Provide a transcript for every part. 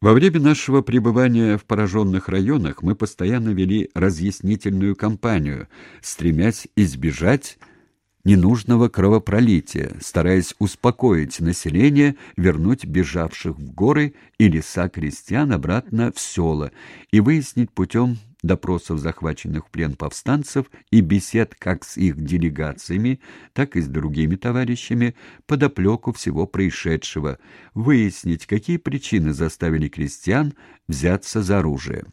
Во время нашего пребывания в пораженных районах мы постоянно вели разъяснительную кампанию, стремясь избежать ненужного кровопролития, стараясь успокоить население, вернуть бежавших в горы и леса крестьян обратно в села и выяснить путем допросов захваченных в плен повстанцев и бесед как с их делегациями, так и с другими товарищами подоплеку всего происшедшего, выяснить, какие причины заставили крестьян взяться за оружие.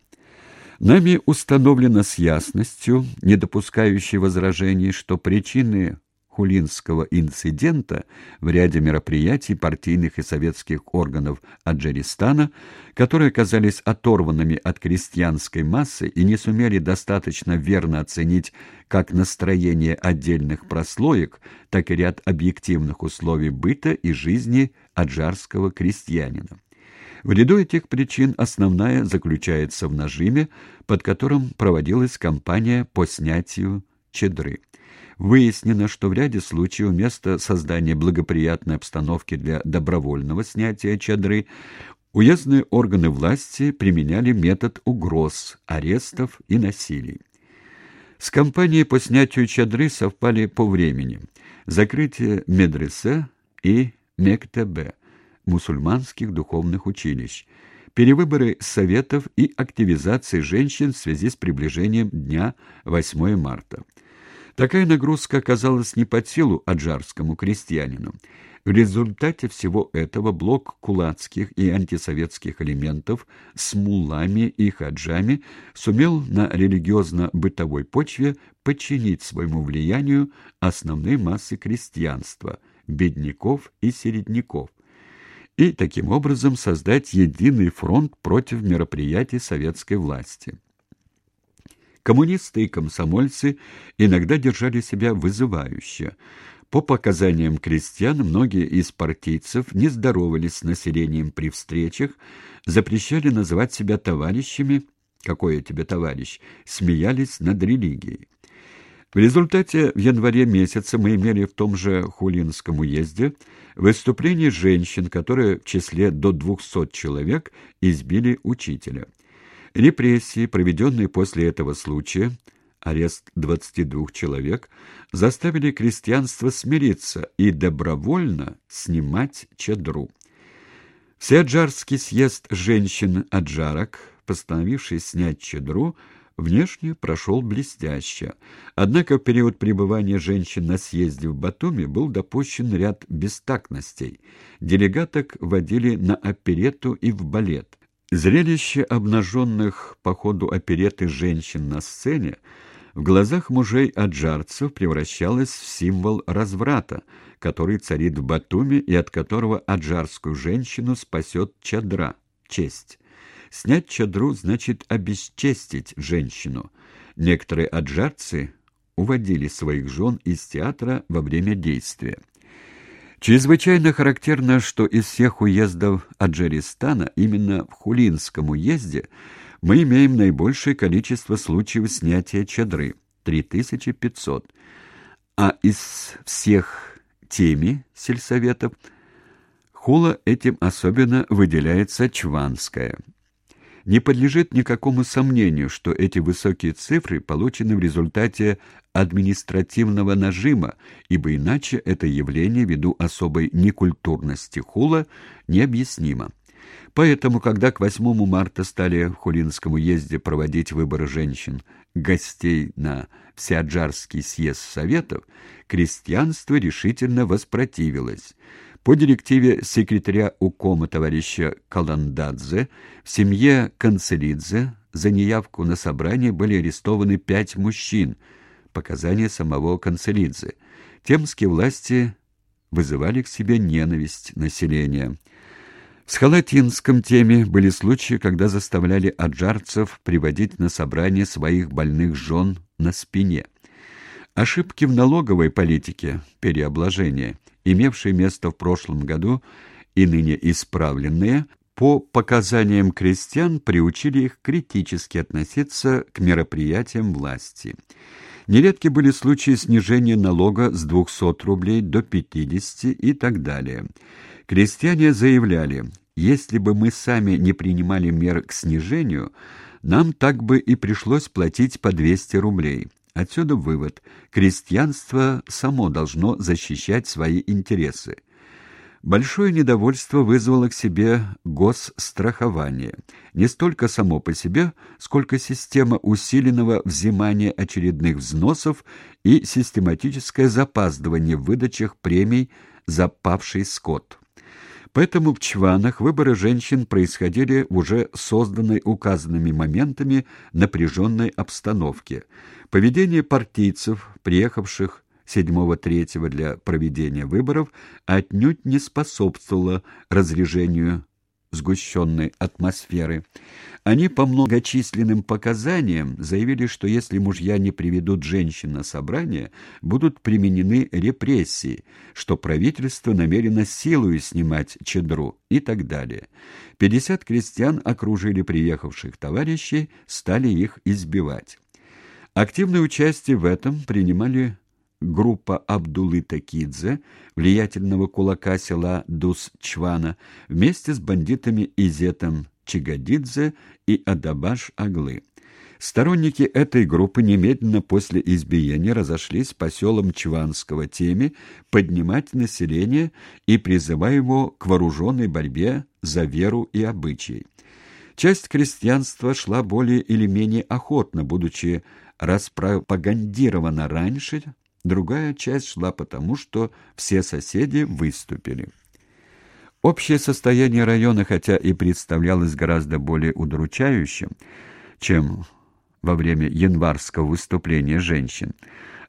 Нами установлено с ясностью, не допускающей возражений, что причины Хулинского инцидента в ряде мероприятий партийных и советских органов Аджаристана, которые оказались оторванными от крестьянской массы и не сумели достаточно верно оценить как настроение отдельных прослоек, так и ряд объективных условий быта и жизни аджарского крестьянина. В ряду этих причин основная заключается в нажиме, под которым проводилась кампания по снятию Чедры. Выяснено, что в ряде случаев вместо создания благоприятной обстановки для добровольного снятия чадры уездные органы власти применяли метод угроз, арестов и насилий. С кампанией по снятию чадры совпали по времени закрытие медресе и мектебе, мусульманских духовных училищ, перевыборы советов и активизация женщин в связи с приближением дня 8 марта. Такая нагрузка оказалась не под силу аджарскому крестьянину. В результате всего этого блок кулацких и антисоветских элементов с мулами и хаджами сумел на религиозно-бытовой почве подчинить своему влиянию основные массы крестьянства, бедняков и середняков, и таким образом создать единый фронт против мероприятий советской власти. Коммунисты и комсомольцы иногда держали себя вызывающе. По показаниям крестьян, многие из партийцев не здоровались с населением при встречах, запрещали называть себя товарищами, какой я тебе товарищ, смеялись над религией. В результате в январе месяце мы имели в том же Хулинском уезде выступление женщин, которые в числе до 200 человек избили учителя. Репрессии, проведенные после этого случая, арест 22 человек, заставили крестьянство смириться и добровольно снимать чадру. Всеаджарский съезд женщин-аджарок, постановивший снять чадру, внешне прошел блестяще. Однако в период пребывания женщин на съезде в Батуми был допущен ряд бестактностей. Делегаток водили на оперету и в балет. Зрелище обнаженных по ходу опереты женщин на сцене в глазах мужей аджарцев превращалось в символ разврата, который царит в Батуми и от которого аджарскую женщину спасет чадра, честь. Снять чадру значит обесчестить женщину. Некоторые аджарцы уводили своих жен из театра во время действия. Чрезвычайно характерно, что из всех уездов Аджаристана именно в Хулинском уезде мы имеем наибольшее количество случаев снятия чадры – 3500, а из всех теми сельсоветов Хула этим особенно выделяется Чванская – не подлежит никакому сомнению, что эти высокие цифры получены в результате административного нажима, ибо иначе это явление ввиду особой некультурности хула необъяснимо. Поэтому, когда к 8 марта стали в Хулинском уезде проводить выборы женщин, гостей на Всеаджарский съезд Советов, крестьянство решительно воспротивилось. По директиве секретаря УКОМа товарища Каландадзе в семье Канцелидзе за неявку на собрание были арестованы пять мужчин, показания самого Канцелидзе. Темские власти вызывали к себе ненависть населения. В Схалатинском теме были случаи, когда заставляли аджарцев приводить на собрание своих больных жен на спине. Ошибки в налоговой политике, переобложение – имевшие место в прошлом году и ныне исправленные, по показаниям крестьян приучили их критически относиться к мероприятиям власти. Нередки были случаи снижения налога с 200 рублей до 50 и так далее. Крестьяне заявляли, если бы мы сами не принимали мер к снижению, нам так бы и пришлось платить по 200 рублей. Отсюда вывод: крестьянство само должно защищать свои интересы. Большое недовольство вызвало к себе госстрахование. Не столько само по себе, сколько система усиленного взимания очередных взносов и систематическое запаздывание в выдачах премий за павший скот. Поэтому в Чванах выборы женщин происходили в уже созданной указанными моментами напряженной обстановке. Поведение партийцев, приехавших 7-3 для проведения выборов отнюдь не способствовало разрежению сгущенной атмосферы. Они по многочисленным показаниям заявили, что если мужья не приведут женщин на собрание, будут применены репрессии, что правительство намерено силою снимать чедру и так далее. 50 крестьян окружили приехавших товарищей, стали их избивать. Активное участие в этом принимали группа Абдулы Такидзе, влиятельного кулака села Дус-Чвана, вместе с бандитами Изетом Чигадидзе и Адабаш-Аглы. Сторонники этой группы немедленно после избиения разошлись по селам Чванского теме поднимать население и призывая его к вооруженной борьбе за веру и обычаи. Часть крестьянства шла более или менее охотно, будучи распропагандирована раньше Другая часть шла потому, что все соседи выступили. Общее состояние района, хотя и представлялось гораздо более удручающим, чем во время январского выступления женщин,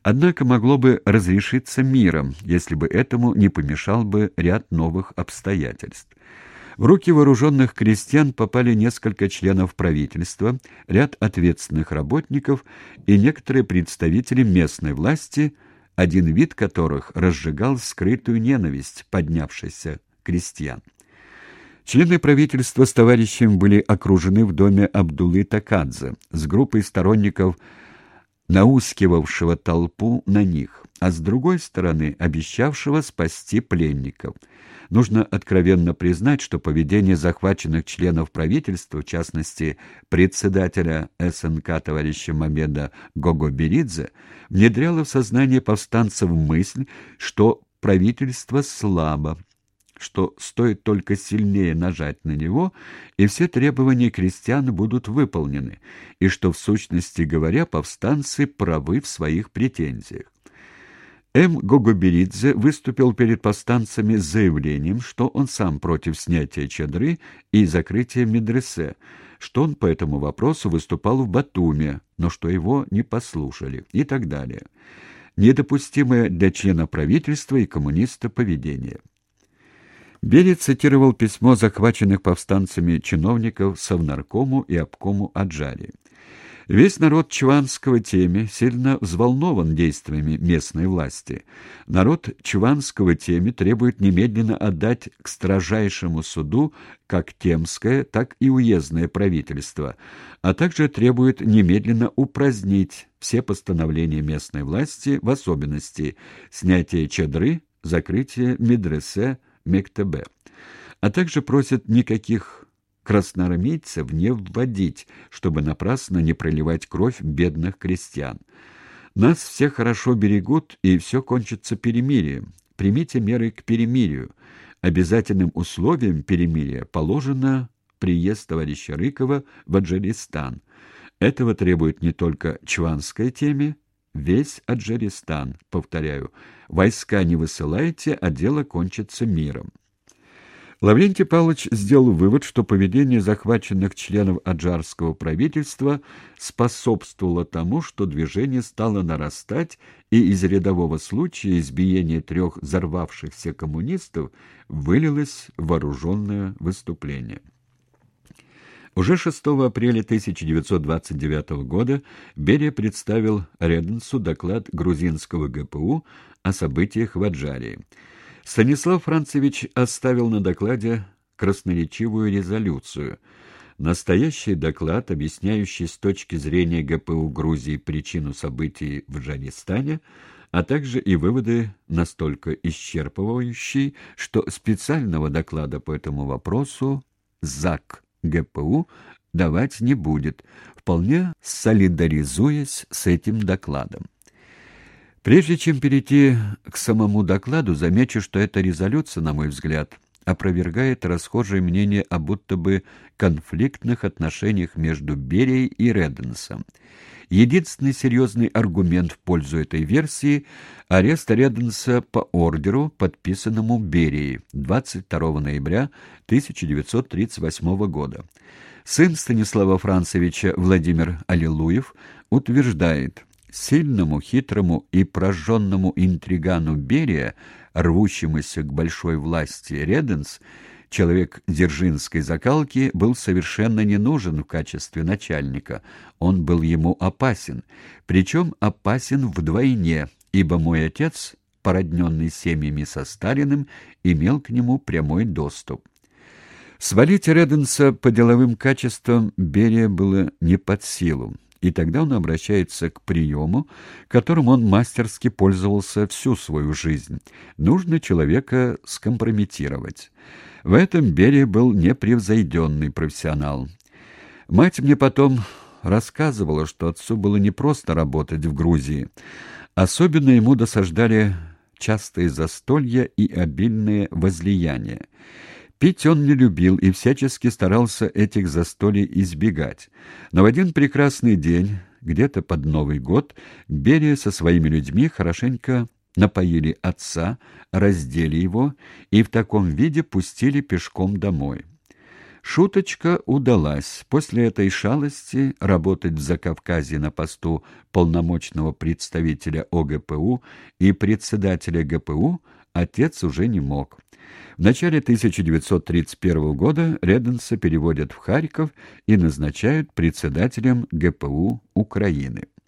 однако могло бы разрешиться миром, если бы этому не помешал бы ряд новых обстоятельств. В руки вооруженных крестьян попали несколько членов правительства, ряд ответственных работников и некоторые представители местной власти – один вид которых разжигал скрытую ненависть поднявшихся крестьян. Члены правительства с товарищем были окружены в доме Абдулы Такадзе с группой сторонников, наускивавшего толпу на них, а с другой стороны обещавшего спасти пленников – Нужно откровенно признать, что поведение захваченных членов правительства, в частности, председателя СНК товарища Мамеда Гогоберидзе, внедряло в сознание повстанцев мысль, что правительство слабо, что стоит только сильнее нажать на него, и все требования крестьян будут выполнены, и что, в сущности говоря, повстанцы правы в своих претензиях. М. Гогоберидзе выступил перед повстанцами с заявлением, что он сам против снятия чадры и закрытия медресе, что он по этому вопросу выступал в Батуме, но что его не послушали и так далее. Недопустимое для члена правительства и коммуниста поведение. Берет цитировал письмо захваченных повстанцами чиновников Совнаркому и обкому Аджари. Весь народ Чванского теме сильно взволнован действиями местной власти. Народ Чванского теме требует немедленно отдать к строжайшему суду как темское, так и уездное правительство, а также требует немедленно упразднить все постановления местной власти, в особенности снятие чадры, закрытие медресе, мектебе, а также просит никаких красноармейцев не вводить, чтобы напрасно не проливать кровь бедных крестьян. Нас все хорошо берегут, и все кончится перемирием. Примите меры к перемирию. Обязательным условием перемирия положено приезд товарища Рыкова в Аджаристан. Этого требует не только чванская теме, весь Аджаристан, повторяю. Войска не высылайте, а дело кончится миром. Лаврентий Павлович сделал вывод, что поведение захваченных членов аджарского правительства способствовало тому, что движение стало нарастать, и из рядового случая избиения трех взорвавшихся коммунистов вылилось в вооруженное выступление. Уже 6 апреля 1929 года Берия представил Реденсу доклад грузинского ГПУ о событиях в Аджарии. Станислав Францевич оставил на докладе красноречивую резолюцию. Настоящий доклад, объясняющий с точки зрения ГПУ Грузии причину событий в Джанистане, а также и выводы настолько исчерпывающие, что специального доклада по этому вопросу ЗАК ГПУ давать не будет, вполне солидаризуясь с этим докладом. Прежде чем перейти к самому докладу, замечу, что эта резолюция, на мой взгляд, опровергает расхожее мнение о будто бы конфликтных отношениях между Берией и Реденсом. Единственный серьезный аргумент в пользу этой версии – арест Реденса по ордеру, подписанному Берией 22 ноября 1938 года. Сын Станислава Францевича Владимир Аллилуев утверждает, сильному, хитрому и прожженному интригану Берия, рвущемуся к большой власти Реденс, человек Дзержинской закалки был совершенно не нужен в качестве начальника. Он был ему опасен, причем опасен вдвойне, ибо мой отец, породненный семьями со Сталиным, имел к нему прямой доступ. Свалить Реденса по деловым качествам Берия было не под силу, и тогда он обращается к приему, которым он мастерски пользовался всю свою жизнь. Нужно человека скомпрометировать. В этом Берия был непревзойденный профессионал. Мать мне потом рассказывала, что отцу было непросто работать в Грузии. Особенно ему досаждали частые застолья и обильные возлияния. Пить он не любил и всячески старался этих застолий избегать. Но в один прекрасный день, где-то под Новый год, Берия со своими людьми хорошенько напоили отца, раздели его и в таком виде пустили пешком домой. Шуточка удалась. После этой шалости работать в Закавказье на посту полномочного представителя ОГПУ и председателя ГПУ отец уже не мог. В начале 1931 года Реденса переводят в Харьков и назначают председателем ГПУ Украины.